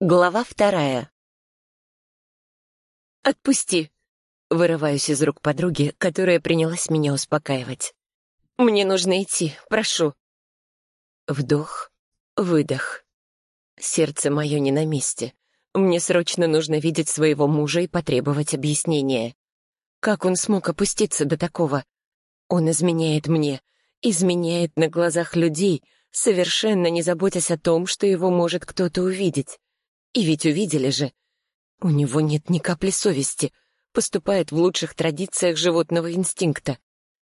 Глава вторая. «Отпусти!» — вырываюсь из рук подруги, которая принялась меня успокаивать. «Мне нужно идти, прошу». Вдох, выдох. Сердце мое не на месте. Мне срочно нужно видеть своего мужа и потребовать объяснения. Как он смог опуститься до такого? Он изменяет мне, изменяет на глазах людей, совершенно не заботясь о том, что его может кто-то увидеть. И ведь увидели же. У него нет ни капли совести, поступает в лучших традициях животного инстинкта.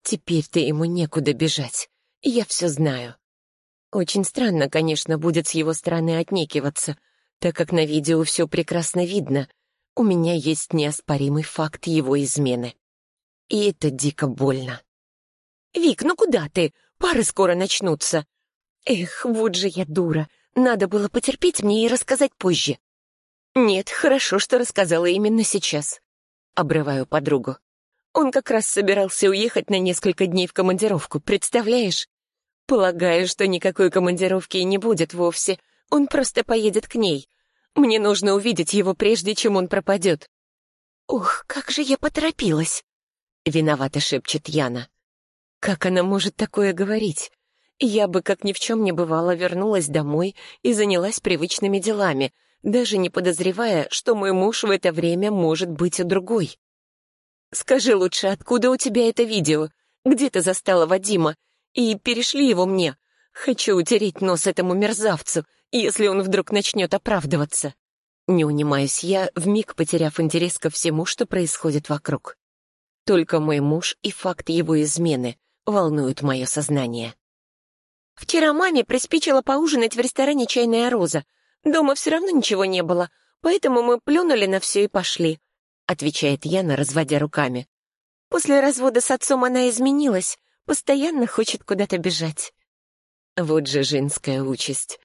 Теперь-то ему некуда бежать. Я все знаю. Очень странно, конечно, будет с его стороны отнекиваться, так как на видео все прекрасно видно. У меня есть неоспоримый факт его измены. И это дико больно. «Вик, ну куда ты? Пары скоро начнутся». «Эх, вот же я дура. Надо было потерпеть мне и рассказать позже. Нет, хорошо, что рассказала именно сейчас. Обрываю подругу. Он как раз собирался уехать на несколько дней в командировку, представляешь? Полагаю, что никакой командировки и не будет вовсе. Он просто поедет к ней. Мне нужно увидеть его прежде, чем он пропадет. «Ух, как же я поторопилась!» — виновато шепчет Яна. «Как она может такое говорить? Я бы, как ни в чем не бывало, вернулась домой и занялась привычными делами, даже не подозревая, что мой муж в это время может быть у другой. «Скажи лучше, откуда у тебя это видео? Где ты застала Вадима? И перешли его мне. Хочу утереть нос этому мерзавцу, если он вдруг начнет оправдываться». Не унимаюсь я, вмиг потеряв интерес ко всему, что происходит вокруг. Только мой муж и факт его измены волнуют мое сознание. Вчера маме приспичило поужинать в ресторане «Чайная роза». Дома все равно ничего не было, поэтому мы плюнули на все и пошли», — отвечает Яна, разводя руками. «После развода с отцом она изменилась, постоянно хочет куда-то бежать». Вот же женская участь.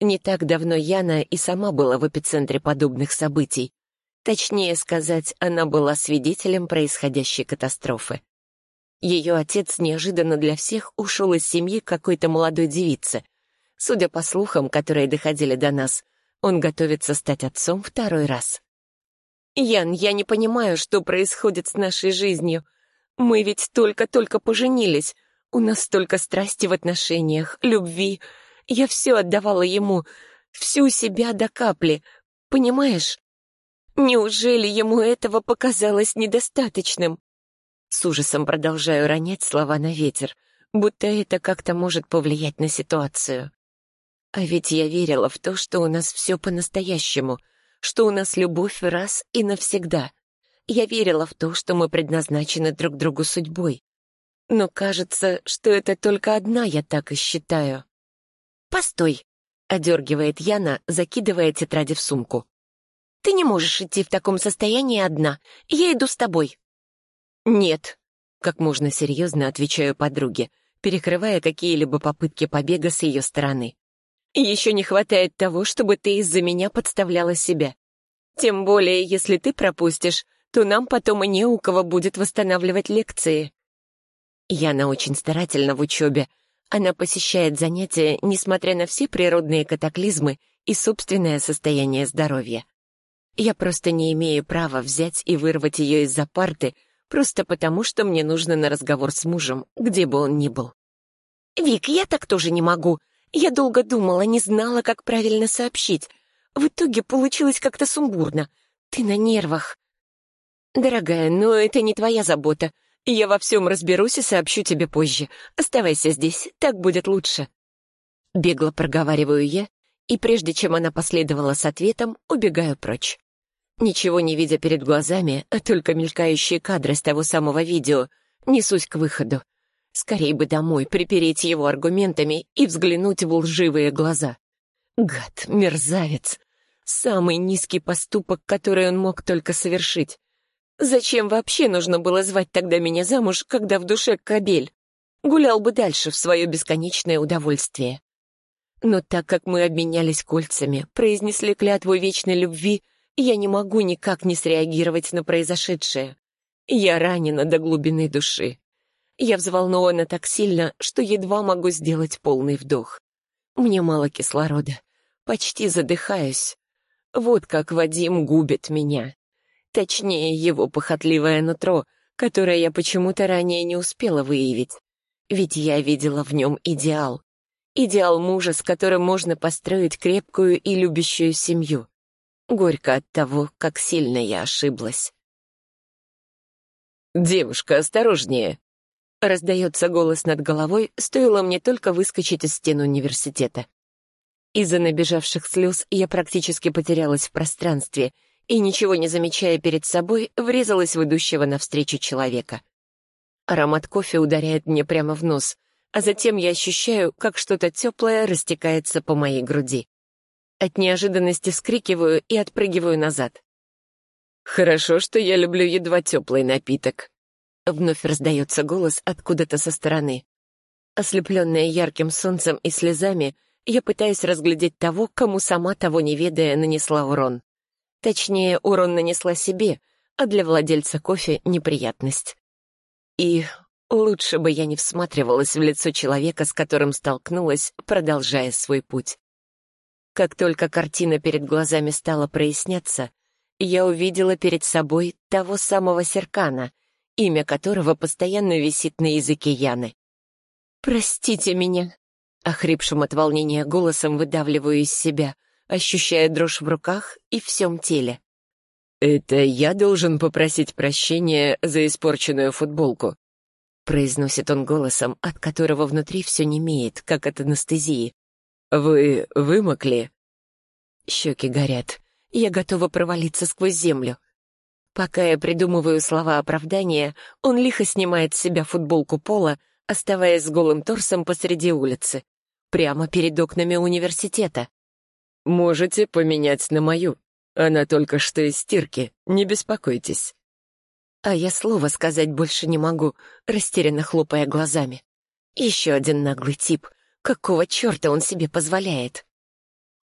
Не так давно Яна и сама была в эпицентре подобных событий. Точнее сказать, она была свидетелем происходящей катастрофы. Ее отец неожиданно для всех ушел из семьи какой-то молодой девицы. Судя по слухам, которые доходили до нас, он готовится стать отцом второй раз. «Ян, я не понимаю, что происходит с нашей жизнью. Мы ведь только-только поженились. У нас столько страсти в отношениях, любви. Я все отдавала ему, всю себя до капли. Понимаешь? Неужели ему этого показалось недостаточным? С ужасом продолжаю ронять слова на ветер, будто это как-то может повлиять на ситуацию. А ведь я верила в то, что у нас все по-настоящему, что у нас любовь раз и навсегда. Я верила в то, что мы предназначены друг другу судьбой. Но кажется, что это только одна я так и считаю. «Постой!» — одергивает Яна, закидывая тетради в сумку. «Ты не можешь идти в таком состоянии одна. Я иду с тобой». «Нет», — как можно серьезно отвечаю подруге, перекрывая какие-либо попытки побега с ее стороны. «Еще не хватает того, чтобы ты из-за меня подставляла себя. Тем более, если ты пропустишь, то нам потом и не у кого будет восстанавливать лекции». Яна очень старательна в учебе. Она посещает занятия, несмотря на все природные катаклизмы и собственное состояние здоровья. Я просто не имею права взять и вырвать ее из-за парты, Просто потому, что мне нужно на разговор с мужем, где бы он ни был. «Вик, я так тоже не могу. Я долго думала, не знала, как правильно сообщить. В итоге получилось как-то сумбурно. Ты на нервах». «Дорогая, но это не твоя забота. Я во всем разберусь и сообщу тебе позже. Оставайся здесь, так будет лучше». Бегло проговариваю я, и прежде чем она последовала с ответом, убегаю прочь. Ничего не видя перед глазами, а только мелькающие кадры с того самого видео, несусь к выходу. Скорей бы домой, припереть его аргументами и взглянуть в лживые глаза. Гад, мерзавец. Самый низкий поступок, который он мог только совершить. Зачем вообще нужно было звать тогда меня замуж, когда в душе кабель? Гулял бы дальше в свое бесконечное удовольствие. Но так как мы обменялись кольцами, произнесли клятву вечной любви, я не могу никак не среагировать на произошедшее. Я ранена до глубины души. Я взволнована так сильно, что едва могу сделать полный вдох. Мне мало кислорода. Почти задыхаюсь. Вот как Вадим губит меня. Точнее, его похотливое нутро, которое я почему-то ранее не успела выявить. Ведь я видела в нем идеал. Идеал мужа, с которым можно построить крепкую и любящую семью. Горько от того, как сильно я ошиблась. «Девушка, осторожнее!» Раздается голос над головой, стоило мне только выскочить из стен университета. Из-за набежавших слез я практически потерялась в пространстве и, ничего не замечая перед собой, врезалась в идущего навстречу человека. Аромат кофе ударяет мне прямо в нос, а затем я ощущаю, как что-то теплое растекается по моей груди. От неожиданности вскрикиваю и отпрыгиваю назад. «Хорошо, что я люблю едва теплый напиток», — вновь раздается голос откуда-то со стороны. Ослепленная ярким солнцем и слезами, я пытаюсь разглядеть того, кому сама того не ведая нанесла урон. Точнее, урон нанесла себе, а для владельца кофе — неприятность. И лучше бы я не всматривалась в лицо человека, с которым столкнулась, продолжая свой путь. Как только картина перед глазами стала проясняться, я увидела перед собой того самого Серкана, имя которого постоянно висит на языке Яны. «Простите меня», Охрипшим от волнения голосом выдавливаю из себя, ощущая дрожь в руках и всем теле. «Это я должен попросить прощения за испорченную футболку», произносит он голосом, от которого внутри все немеет, как от анестезии. «Вы вымокли?» Щеки горят. Я готова провалиться сквозь землю. Пока я придумываю слова оправдания, он лихо снимает с себя футболку пола, оставаясь с голым торсом посреди улицы прямо перед окнами университета. «Можете поменять на мою. Она только что из стирки, не беспокойтесь». А я слова сказать больше не могу, растерянно хлопая глазами. Еще один наглый тип. Какого черта он себе позволяет?